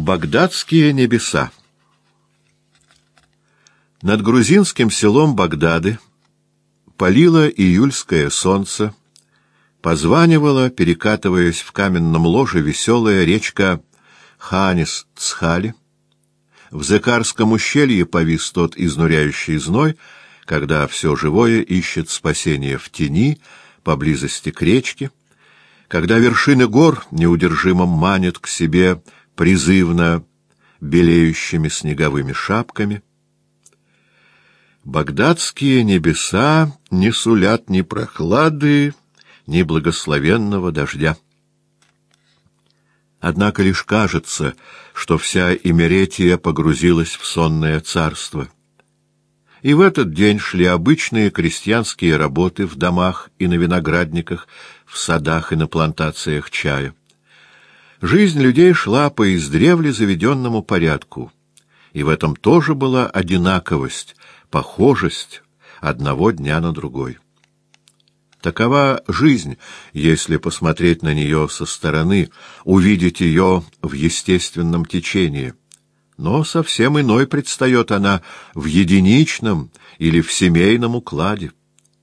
Багдадские небеса Над грузинским селом Багдады палило июльское солнце, позванивала, перекатываясь в каменном ложе, веселая речка Ханис-Цхали. В Зекарском ущелье повис тот изнуряющий зной, когда все живое ищет спасение в тени, поблизости к речке, когда вершины гор неудержимо манят к себе призывно белеющими снеговыми шапками. Багдадские небеса не сулят ни прохлады, ни благословенного дождя. Однако лишь кажется, что вся Имеретия погрузилась в сонное царство. И в этот день шли обычные крестьянские работы в домах и на виноградниках, в садах и на плантациях чая. Жизнь людей шла по издревле заведенному порядку, и в этом тоже была одинаковость, похожесть одного дня на другой. Такова жизнь, если посмотреть на нее со стороны, увидеть ее в естественном течении. Но совсем иной предстает она в единичном или в семейном укладе.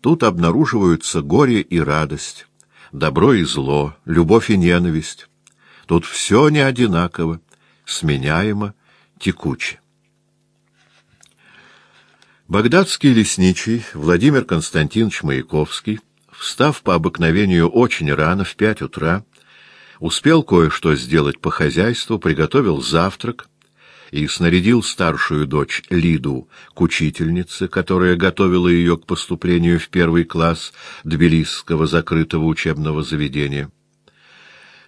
Тут обнаруживаются горе и радость, добро и зло, любовь и ненависть. Тут все не одинаково, сменяемо, текуче. Багдадский лесничий Владимир Константинович Маяковский, встав по обыкновению очень рано, в пять утра, успел кое-что сделать по хозяйству, приготовил завтрак и снарядил старшую дочь Лиду к учительнице, которая готовила ее к поступлению в первый класс Тбилисского закрытого учебного заведения.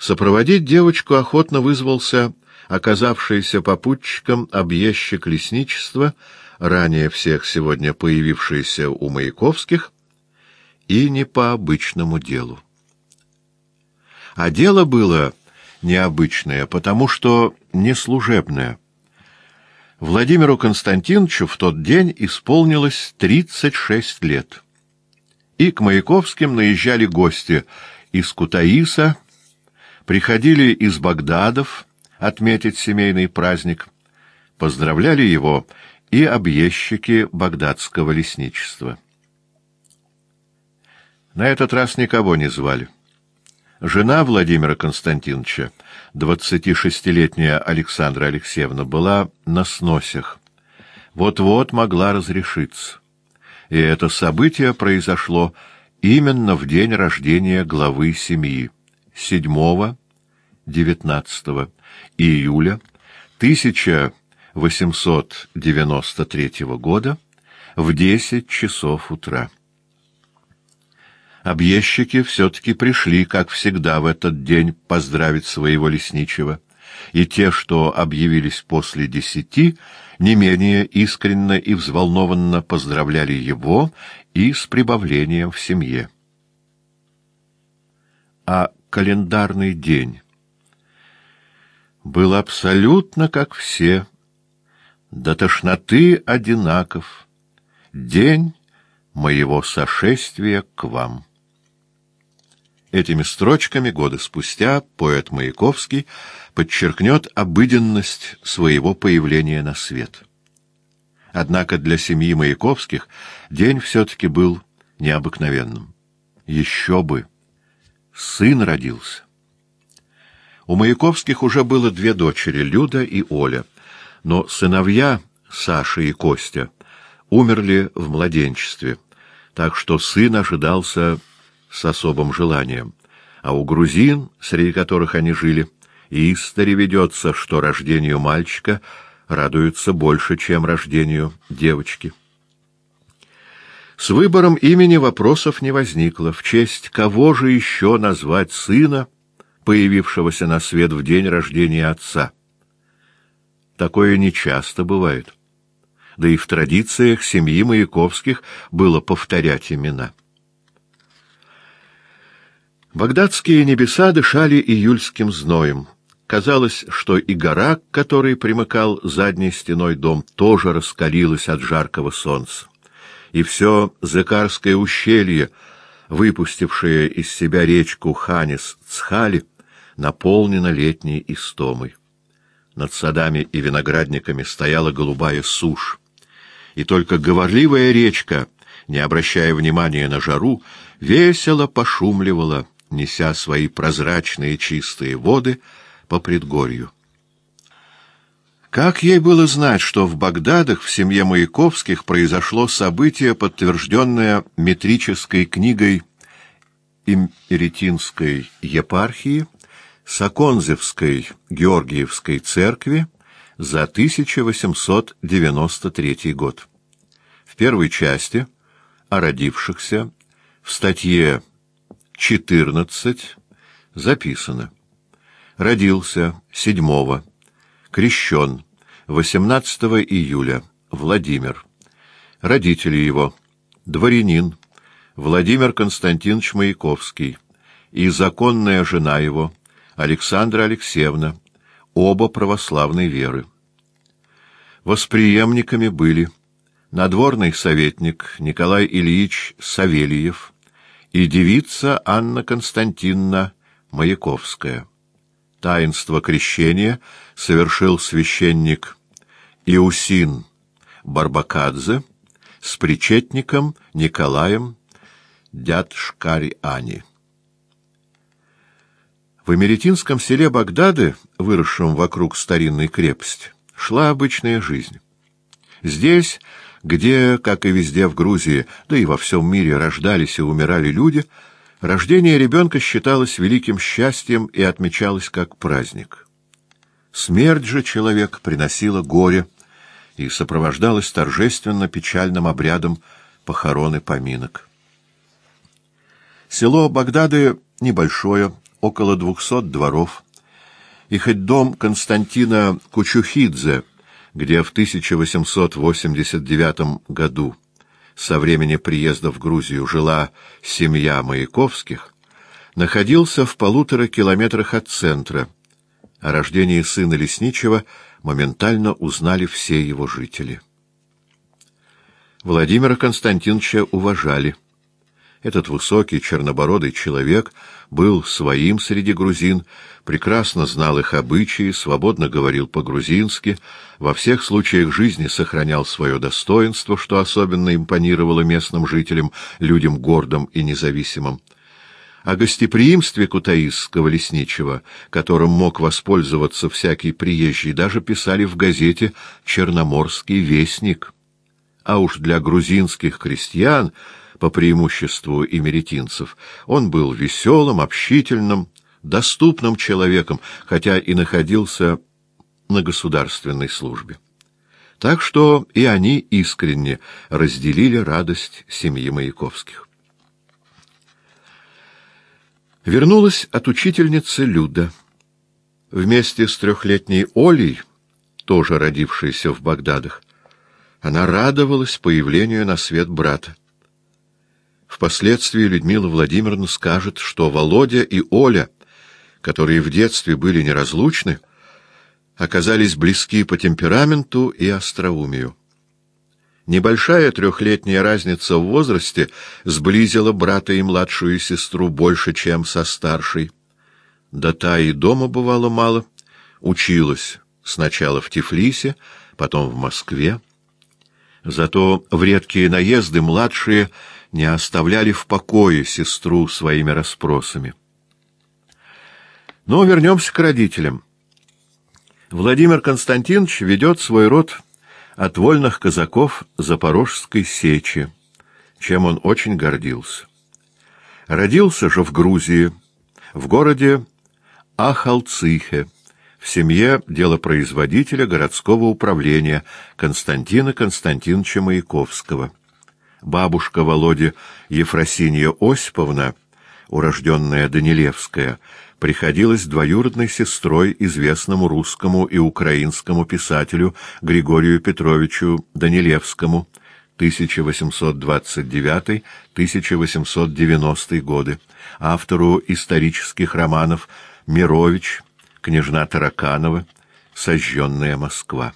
Сопроводить девочку охотно вызвался оказавшийся попутчиком объездчик лесничества, ранее всех сегодня появившийся у Маяковских, и не по обычному делу. А дело было необычное, потому что не служебное. Владимиру Константиновичу в тот день исполнилось 36 лет. И к Маяковским наезжали гости из Кутаиса, приходили из Багдадов отметить семейный праздник, поздравляли его и объездчики багдадского лесничества. На этот раз никого не звали. Жена Владимира Константиновича, 26-летняя Александра Алексеевна, была на сносях. Вот-вот могла разрешиться. И это событие произошло именно в день рождения главы семьи. 7-19 июля 1893 года в 10 часов утра. Объездчики все-таки пришли, как всегда, в этот день поздравить своего лесничего, и те, что объявились после десяти, не менее искренно и взволнованно поздравляли его и с прибавлением в семье. А календарный день был абсолютно как все, до тошноты одинаков, день моего сошествия к вам. Этими строчками годы спустя поэт Маяковский подчеркнет обыденность своего появления на свет. Однако для семьи Маяковских день все-таки был необыкновенным. Еще бы! Сын родился. У Маяковских уже было две дочери, Люда и Оля, но сыновья, Саша и Костя, умерли в младенчестве, так что сын ожидался с особым желанием. А у грузин, среди которых они жили, истори ведется, что рождению мальчика радуются больше, чем рождению девочки. С выбором имени вопросов не возникло. В честь кого же еще назвать сына, появившегося на свет в день рождения отца? Такое нечасто бывает. Да и в традициях семьи Маяковских было повторять имена. Багдадские небеса дышали июльским зноем. Казалось, что и гора, к которой примыкал задней стеной дом, тоже раскалилась от жаркого солнца и все Зекарское ущелье, выпустившее из себя речку Ханис-Цхали, наполнено летней истомой. Над садами и виноградниками стояла голубая сушь, и только говорливая речка, не обращая внимания на жару, весело пошумливала, неся свои прозрачные чистые воды по предгорью. Как ей было знать, что в Багдадах в семье Маяковских произошло событие, подтвержденное метрической книгой Имеретинской епархии Соконзевской Георгиевской церкви за 1893 год. В первой части о родившихся в статье 14 записано «Родился 7 Крещен. 18 июля. Владимир. Родители его. Дворянин. Владимир Константинович Маяковский. И законная жена его. Александра Алексеевна. Оба православной веры. Восприемниками были надворный советник Николай Ильич Савельев и девица Анна Константиновна Маяковская. Таинство крещения совершил священник Иусин Барбакадзе с причетником Николаем Дядшкари-Ани. В Эмеретинском селе Багдады, выросшем вокруг старинной крепости, шла обычная жизнь. Здесь, где, как и везде в Грузии, да и во всем мире рождались и умирали люди, Рождение ребенка считалось великим счастьем и отмечалось как праздник. Смерть же человека приносила горе и сопровождалась торжественно печальным обрядом похорон и поминок. Село Багдады небольшое, около двухсот дворов, и хоть дом Константина Кучухидзе, где в 1889 году со времени приезда в Грузию жила семья Маяковских, находился в полутора километрах от центра. О рождении сына Лесничего моментально узнали все его жители. Владимира Константиновича уважали. Этот высокий чернобородый человек был своим среди грузин, прекрасно знал их обычаи, свободно говорил по-грузински, во всех случаях жизни сохранял свое достоинство, что особенно импонировало местным жителям, людям гордым и независимым. О гостеприимстве кутаисского лесничего, которым мог воспользоваться всякий приезжий, даже писали в газете «Черноморский вестник». А уж для грузинских крестьян — по преимуществу имеретинцев. Он был веселым, общительным, доступным человеком, хотя и находился на государственной службе. Так что и они искренне разделили радость семьи Маяковских. Вернулась от учительницы Люда. Вместе с трехлетней Олей, тоже родившейся в Багдадах, она радовалась появлению на свет брата. Впоследствии Людмила Владимировна скажет, что Володя и Оля, которые в детстве были неразлучны, оказались близки по темпераменту и остроумию. Небольшая трехлетняя разница в возрасте сблизила брата и младшую сестру больше, чем со старшей. Да та и дома бывало мало, училась сначала в Тифлисе, потом в Москве. Зато в редкие наезды младшие — не оставляли в покое сестру своими расспросами. Но вернемся к родителям. Владимир Константинович ведет свой род от вольных казаков Запорожской сечи, чем он очень гордился. Родился же в Грузии, в городе Ахалцихе, в семье делопроизводителя городского управления Константина Константиновича Маяковского бабушка Володи Ефросинья Осиповна, урожденная Данилевская, приходилась двоюродной сестрой известному русскому и украинскому писателю Григорию Петровичу Данилевскому 1829-1890 годы, автору исторических романов «Мирович», «Княжна Тараканова», «Сожженная Москва».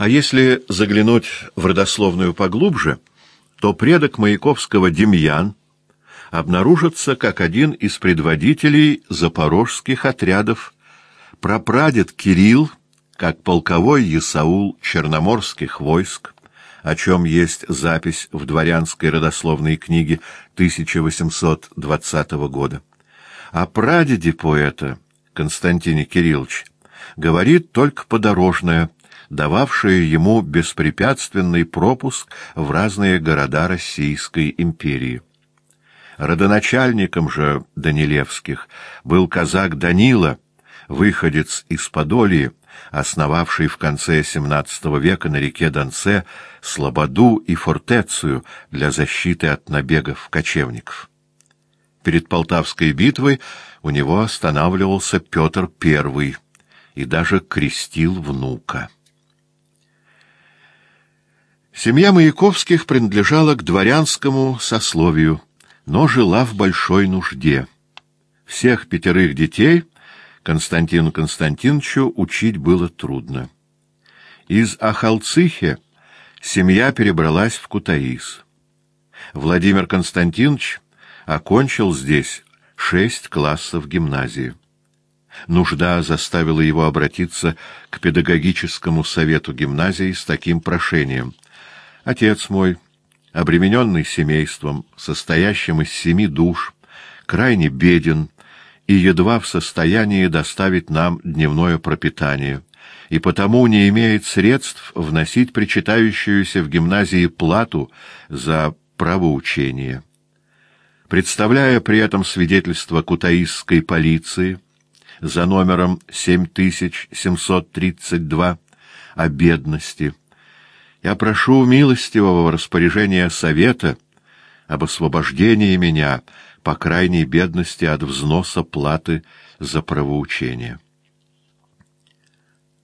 А если заглянуть в родословную поглубже, то предок Маяковского Демьян обнаружится как один из предводителей запорожских отрядов Прапрадед Кирилл, как полковой Исаул черноморских войск, о чем есть запись в дворянской родословной книге 1820 года. О прадеде поэта Константине Кириллович говорит только подорожное, дававшее ему беспрепятственный пропуск в разные города Российской империи. Родоначальником же Данилевских был казак Данила, выходец из Подолии, основавший в конце XVII века на реке Донце Слободу и Фортецию для защиты от набегов кочевников. Перед Полтавской битвой у него останавливался Петр I и даже крестил внука. Семья Маяковских принадлежала к дворянскому сословию, но жила в большой нужде. Всех пятерых детей Константину Константиновичу учить было трудно. Из Ахалцихи семья перебралась в Кутаис. Владимир Константинович окончил здесь шесть классов гимназии. Нужда заставила его обратиться к педагогическому совету гимназии с таким прошением. «Отец мой, обремененный семейством, состоящим из семи душ, крайне беден и едва в состоянии доставить нам дневное пропитание, и потому не имеет средств вносить причитающуюся в гимназии плату за правоучение» представляя при этом свидетельство кутаисской полиции за номером 7732 о бедности, я прошу милостивого распоряжения совета об освобождении меня по крайней бедности от взноса платы за правоучение.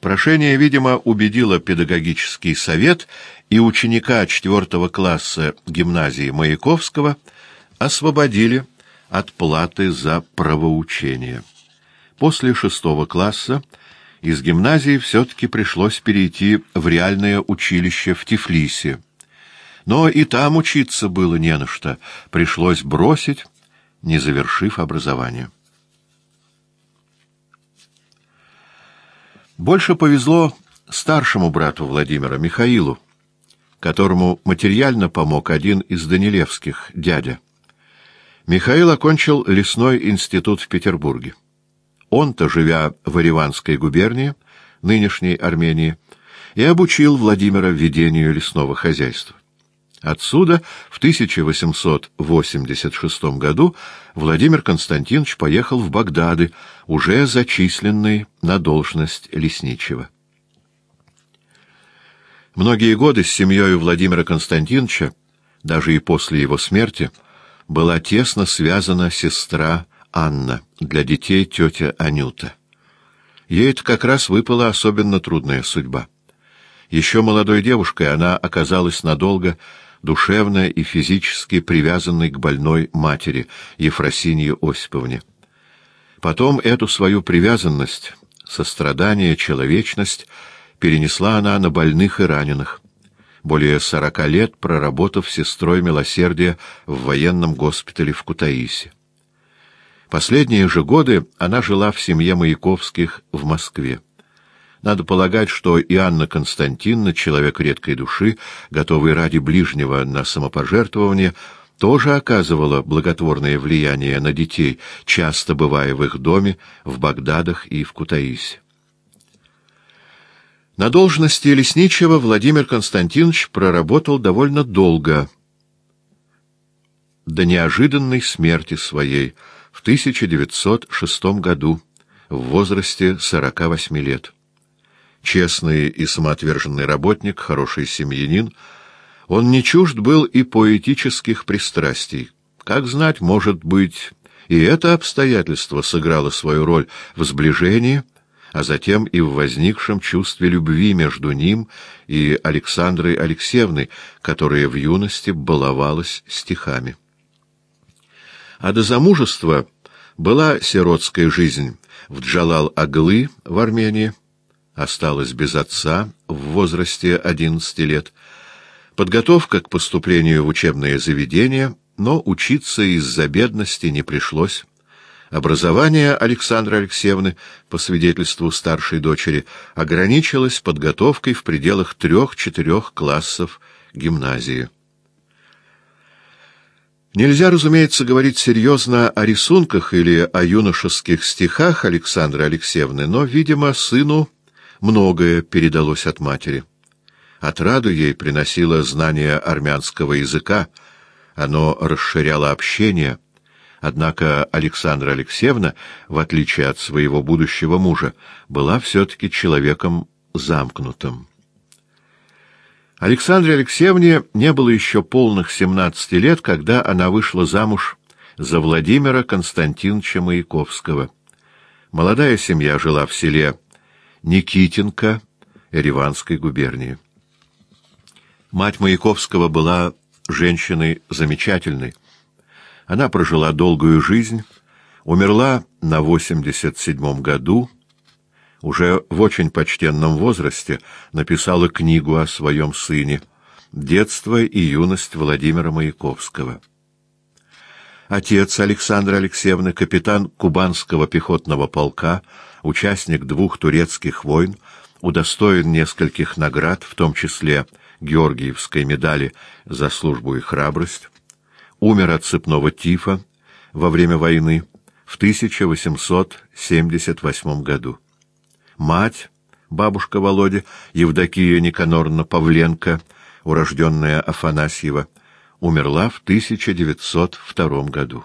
Прошение, видимо, убедило педагогический совет и ученика четвертого класса гимназии Маяковского — освободили от платы за правоучение. После шестого класса из гимназии все-таки пришлось перейти в реальное училище в Тифлисе. Но и там учиться было не на что, пришлось бросить, не завершив образование. Больше повезло старшему брату Владимира, Михаилу, которому материально помог один из Данилевских, дядя. Михаил окончил лесной институт в Петербурге. Он-то, живя в Ириванской губернии, нынешней Армении, и обучил Владимира ведению лесного хозяйства. Отсюда в 1886 году Владимир Константинович поехал в Багдады, уже зачисленный на должность лесничего. Многие годы с семьей Владимира Константиновича, даже и после его смерти, была тесно связана сестра Анна, для детей тетя Анюта. Ей это как раз выпала особенно трудная судьба. Еще молодой девушкой она оказалась надолго душевно и физически привязанной к больной матери, Ефросинье Осиповне. Потом эту свою привязанность, сострадание, человечность перенесла она на больных и раненых более сорока лет проработав сестрой милосердия в военном госпитале в Кутаиси. Последние же годы она жила в семье Маяковских в Москве. Надо полагать, что и Анна Константиновна, человек редкой души, готовый ради ближнего на самопожертвование, тоже оказывала благотворное влияние на детей, часто бывая в их доме, в Багдадах и в Кутаисе. На должности лесничего Владимир Константинович проработал довольно долго, до неожиданной смерти своей в 1906 году, в возрасте 48 лет. Честный и самоотверженный работник, хороший семьянин, он не чужд был и поэтических пристрастий. Как знать, может быть, и это обстоятельство сыграло свою роль в сближении — а затем и в возникшем чувстве любви между ним и Александрой Алексеевной, которая в юности баловалась стихами. А до замужества была сиротская жизнь. В Джалал-Аглы в Армении, осталась без отца в возрасте 11 лет, подготовка к поступлению в учебное заведение, но учиться из-за бедности не пришлось, Образование Александры Алексеевны, по свидетельству старшей дочери, ограничилось подготовкой в пределах трех-четырех классов гимназии. Нельзя, разумеется, говорить серьезно о рисунках или о юношеских стихах Александры Алексеевны, но, видимо, сыну многое передалось от матери. Отраду ей приносило знание армянского языка, оно расширяло общение — Однако Александра Алексеевна, в отличие от своего будущего мужа, была все-таки человеком замкнутым. Александре Алексеевне не было еще полных семнадцати лет, когда она вышла замуж за Владимира Константиновича Маяковского. Молодая семья жила в селе Никитинка Ереванской губернии. Мать Маяковского была женщиной замечательной, она прожила долгую жизнь, умерла на 87-м году, уже в очень почтенном возрасте написала книгу о своем сыне «Детство и юность Владимира Маяковского». Отец Александра Алексеевны, капитан Кубанского пехотного полка, участник двух турецких войн, удостоен нескольких наград, в том числе Георгиевской медали за службу и храбрость, умер от цепного тифа во время войны в 1878 году. Мать, бабушка Володи, Евдокия Никаноровна Павленко, урожденная Афанасьева, умерла в 1902 году.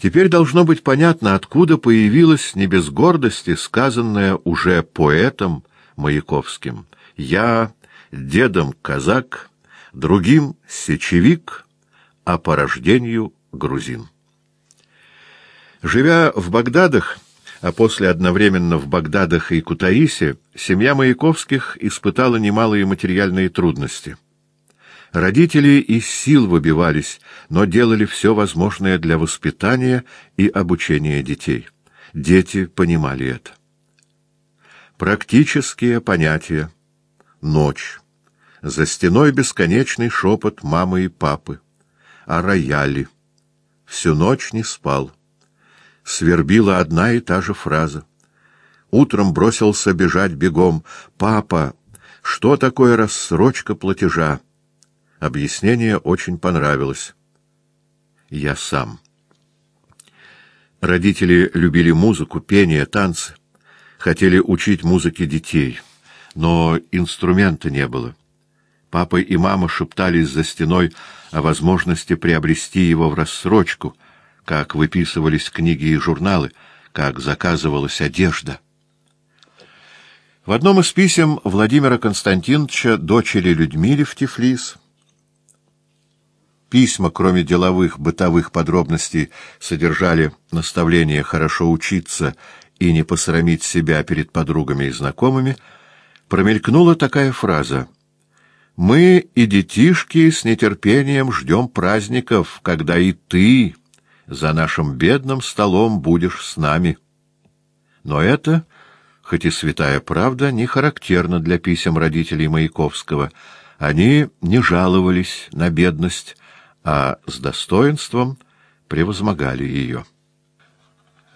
Теперь должно быть понятно, откуда появилась не без гордости сказанная уже поэтом Маяковским «Я, дедом казак, другим — сечевик, а по рождению — грузин. Живя в Багдадах, а после одновременно в Багдадах и Кутаисе, семья Маяковских испытала немалые материальные трудности. Родители из сил выбивались, но делали все возможное для воспитания и обучения детей. Дети понимали это. Практические понятия. Ночь за стеной бесконечный шепот мамы и папы. О рояле. Всю ночь не спал. Свербила одна и та же фраза. Утром бросился бежать бегом. «Папа, что такое рассрочка платежа?» Объяснение очень понравилось. Я сам. Родители любили музыку, пение, танцы. Хотели учить музыке детей, но инструмента не было. Папа и мама шептались за стеной о возможности приобрести его в рассрочку, как выписывались книги и журналы, как заказывалась одежда. В одном из писем Владимира Константиновича дочери Людмиле в Тифлис Письма, кроме деловых, бытовых подробностей, содержали наставление хорошо учиться и не посрамить себя перед подругами и знакомыми, промелькнула такая фраза — мы и детишки с нетерпением ждем праздников, когда и ты за нашим бедным столом будешь с нами. Но это, хоть и святая правда, не характерно для писем родителей Маяковского. Они не жаловались на бедность, а с достоинством превозмогали ее.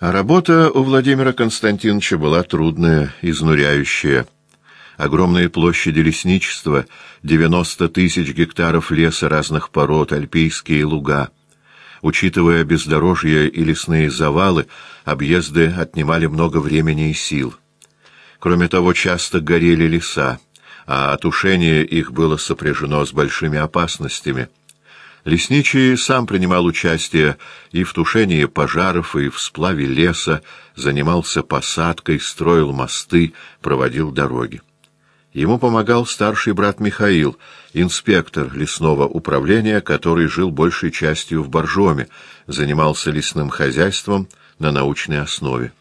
Работа у Владимира Константиновича была трудная, изнуряющая огромные площади лесничества, 90 тысяч гектаров леса разных пород, альпийские луга. Учитывая бездорожье и лесные завалы, объезды отнимали много времени и сил. Кроме того, часто горели леса, а тушение их было сопряжено с большими опасностями. Лесничий сам принимал участие и в тушении пожаров, и в сплаве леса, занимался посадкой, строил мосты, проводил дороги. Ему помогал старший брат Михаил, инспектор лесного управления, который жил большей частью в Боржоме, занимался лесным хозяйством на научной основе.